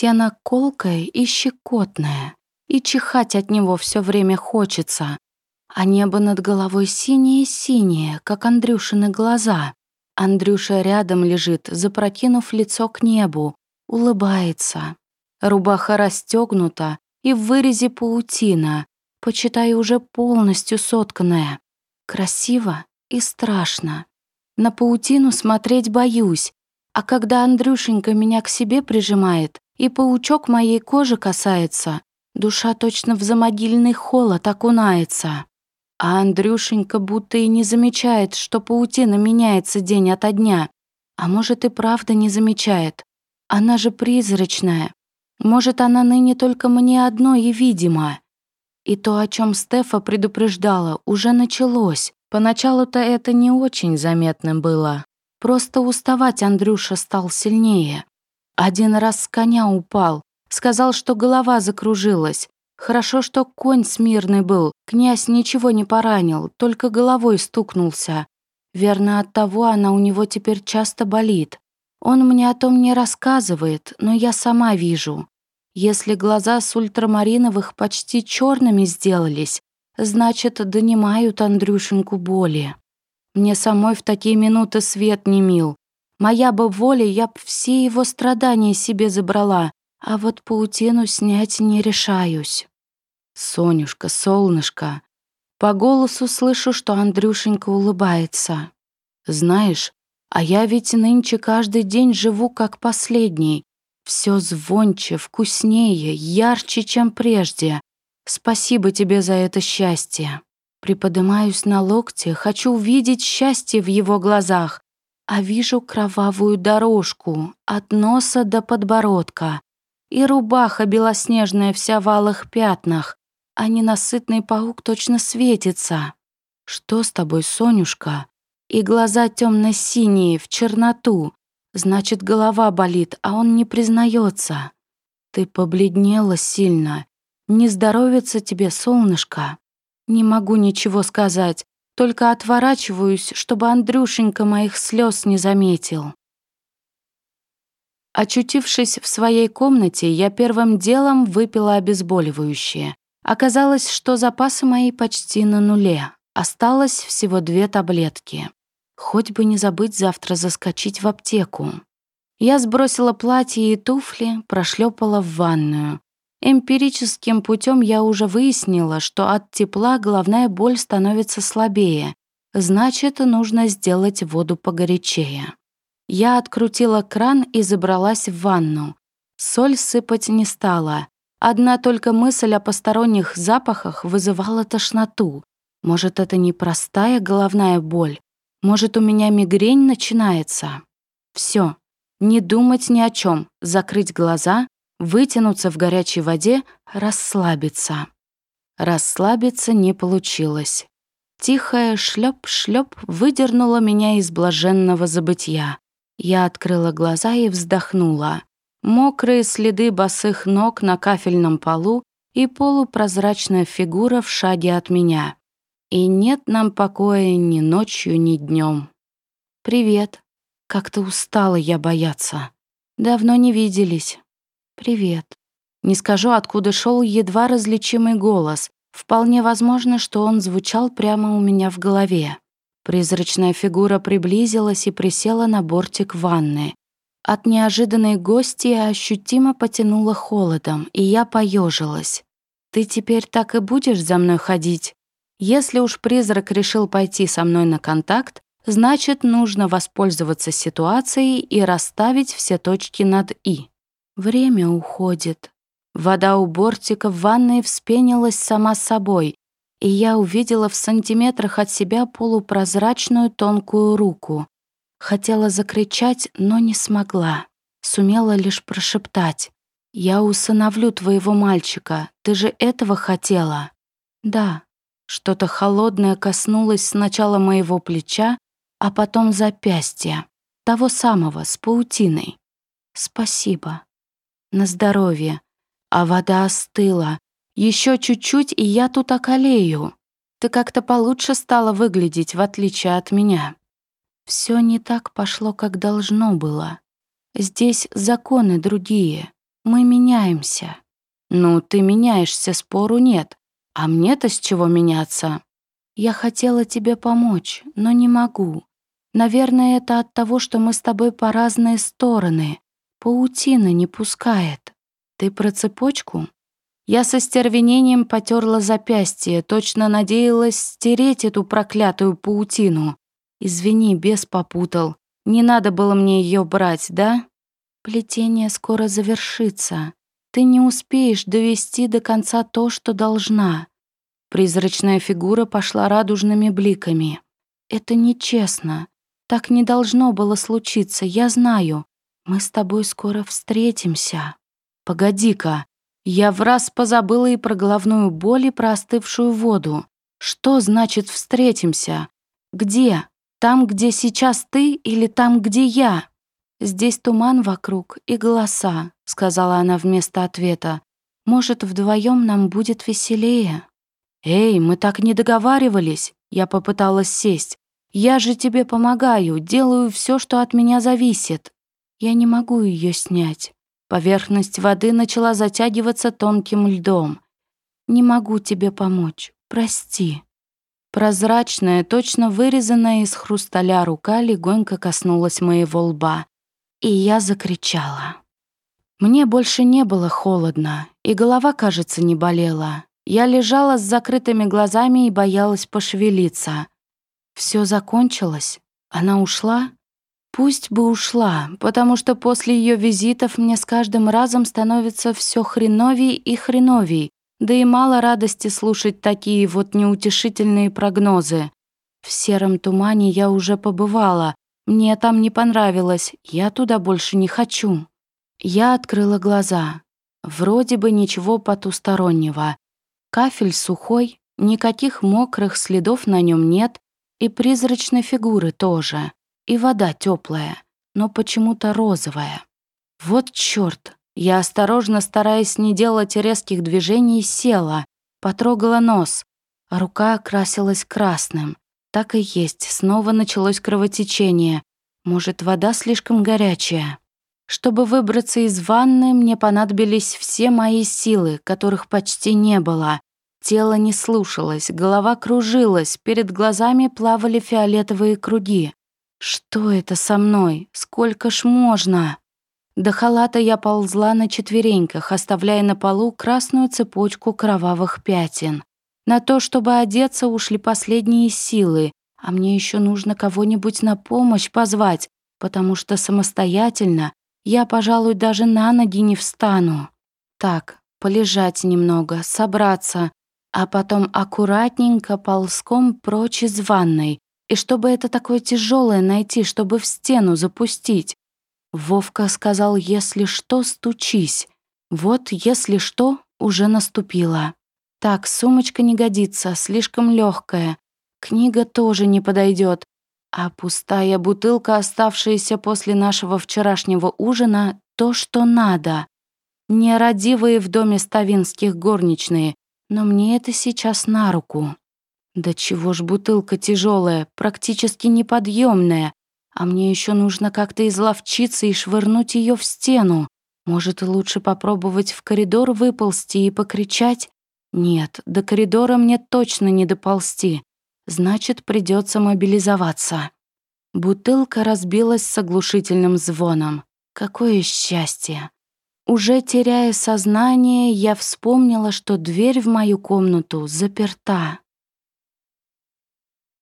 Сено колкое и щекотное, и чихать от него все время хочется, а небо над головой синее-синее, как Андрюшины глаза. Андрюша рядом лежит, запрокинув лицо к небу, улыбается. Рубаха расстегнута, и в вырезе паутина, почитай, уже полностью сотканная. Красиво и страшно. На паутину смотреть боюсь, а когда Андрюшенька меня к себе прижимает и паучок моей кожи касается, душа точно в замогильный холод окунается. А Андрюшенька будто и не замечает, что паутина меняется день ото дня. А может и правда не замечает. Она же призрачная. Может, она ныне только мне одной и видима. И то, о чем Стефа предупреждала, уже началось. Поначалу-то это не очень заметным было. Просто уставать Андрюша стал сильнее. Один раз с коня упал, сказал, что голова закружилась, Хорошо, что конь смирный был, князь ничего не поранил, только головой стукнулся. Верно, от того она у него теперь часто болит. Он мне о том не рассказывает, но я сама вижу. Если глаза с ультрамариновых почти черными сделались, значит, донимают Андрюшеньку боли. Мне самой в такие минуты свет не мил. Моя бы воля, я б все его страдания себе забрала, а вот паутину снять не решаюсь. «Сонюшка, солнышко!» По голосу слышу, что Андрюшенька улыбается. «Знаешь, а я ведь нынче каждый день живу как последний. Все звонче, вкуснее, ярче, чем прежде. Спасибо тебе за это счастье». Приподнимаюсь на локте, хочу увидеть счастье в его глазах, а вижу кровавую дорожку от носа до подбородка и рубаха белоснежная вся в алых пятнах, а ненасытный паук точно светится. Что с тобой, Сонюшка? И глаза темно-синие, в черноту. Значит, голова болит, а он не признается. Ты побледнела сильно. Не здоровится тебе, солнышко. Не могу ничего сказать, только отворачиваюсь, чтобы Андрюшенька моих слез не заметил. Очутившись в своей комнате, я первым делом выпила обезболивающее. Оказалось, что запасы мои почти на нуле. Осталось всего две таблетки. Хоть бы не забыть завтра заскочить в аптеку. Я сбросила платье и туфли, прошлепала в ванную. Эмпирическим путем я уже выяснила, что от тепла головная боль становится слабее. Значит, нужно сделать воду погорячее. Я открутила кран и забралась в ванну. Соль сыпать не стала. Одна только мысль о посторонних запахах вызывала тошноту. Может, это не простая головная боль? Может, у меня мигрень начинается? Все, не думать ни о чем, закрыть глаза, вытянуться в горячей воде, расслабиться. Расслабиться не получилось. Тихая шлеп-шлеп выдернула меня из блаженного забытья. Я открыла глаза и вздохнула мокрые следы босых ног на кафельном полу и полупрозрачная фигура в шаге от меня. И нет нам покоя ни ночью, ни днем. «Привет. Как-то устала я бояться. Давно не виделись. Привет». Не скажу, откуда шел едва различимый голос. Вполне возможно, что он звучал прямо у меня в голове. Призрачная фигура приблизилась и присела на бортик ванны. От неожиданной гости ощутимо потянуло холодом, и я поежилась. «Ты теперь так и будешь за мной ходить? Если уж призрак решил пойти со мной на контакт, значит, нужно воспользоваться ситуацией и расставить все точки над «и». Время уходит. Вода у бортика в ванной вспенилась сама собой, и я увидела в сантиметрах от себя полупрозрачную тонкую руку, Хотела закричать, но не смогла. Сумела лишь прошептать. «Я усыновлю твоего мальчика. Ты же этого хотела?» «Да». Что-то холодное коснулось сначала моего плеча, а потом запястья. Того самого, с паутиной. «Спасибо. На здоровье. А вода остыла. Еще чуть-чуть, и я тут околею. Ты как-то получше стала выглядеть, в отличие от меня». Все не так пошло, как должно было. Здесь законы другие. Мы меняемся. Ну, ты меняешься, спору нет. А мне-то с чего меняться? Я хотела тебе помочь, но не могу. Наверное, это от того, что мы с тобой по разные стороны. Паутина не пускает. Ты про цепочку? Я со стервенением потерла запястье, точно надеялась стереть эту проклятую паутину. Извини, бес попутал. Не надо было мне ее брать, да? Плетение скоро завершится. Ты не успеешь довести до конца то, что должна. Призрачная фигура пошла радужными бликами. Это нечестно. Так не должно было случиться, я знаю. Мы с тобой скоро встретимся. Погоди-ка. Я в раз позабыла и про головную боль, и про остывшую воду. Что значит «встретимся»? Где? Там, где сейчас ты, или там, где я? Здесь туман вокруг и голоса, сказала она вместо ответа. Может, вдвоем нам будет веселее? Эй, мы так не договаривались. Я попыталась сесть. Я же тебе помогаю, делаю все, что от меня зависит. Я не могу ее снять. Поверхность воды начала затягиваться тонким льдом. Не могу тебе помочь. Прости. Прозрачная, точно вырезанная из хрусталя рука легонько коснулась моего лба. И я закричала. Мне больше не было холодно, и голова, кажется, не болела. Я лежала с закрытыми глазами и боялась пошевелиться. Все закончилось? Она ушла? Пусть бы ушла, потому что после ее визитов мне с каждым разом становится все хреновей и хреновей, да и мало радости слушать такие вот неутешительные прогнозы. В сером тумане я уже побывала, мне там не понравилось, я туда больше не хочу. Я открыла глаза. Вроде бы ничего потустороннего. Кафель сухой, никаких мокрых следов на нем нет, и призрачной фигуры тоже. И вода теплая, но почему-то розовая. Вот чёрт! Я осторожно, стараясь не делать резких движений, села, потрогала нос, а рука окрасилась красным. Так и есть, снова началось кровотечение. Может, вода слишком горячая? Чтобы выбраться из ванны, мне понадобились все мои силы, которых почти не было. Тело не слушалось, голова кружилась, перед глазами плавали фиолетовые круги. Что это со мной? Сколько ж можно? До халата я ползла на четвереньках, оставляя на полу красную цепочку кровавых пятен. На то, чтобы одеться, ушли последние силы, а мне еще нужно кого-нибудь на помощь позвать, потому что самостоятельно я, пожалуй, даже на ноги не встану. Так, полежать немного, собраться, а потом аккуратненько ползком прочь из ванной, и чтобы это такое тяжелое найти, чтобы в стену запустить. Вовка сказал, если что, стучись. Вот, если что, уже наступило. Так, сумочка не годится, слишком легкая. Книга тоже не подойдет. А пустая бутылка, оставшаяся после нашего вчерашнего ужина, то, что надо. Нерадивые в доме ставинских горничные, но мне это сейчас на руку. Да чего ж бутылка тяжелая, практически неподъемная, а мне еще нужно как-то изловчиться и швырнуть ее в стену. Может, лучше попробовать в коридор выползти и покричать? Нет, до коридора мне точно не доползти. Значит, придется мобилизоваться. Бутылка разбилась с оглушительным звоном. Какое счастье! Уже теряя сознание, я вспомнила, что дверь в мою комнату заперта.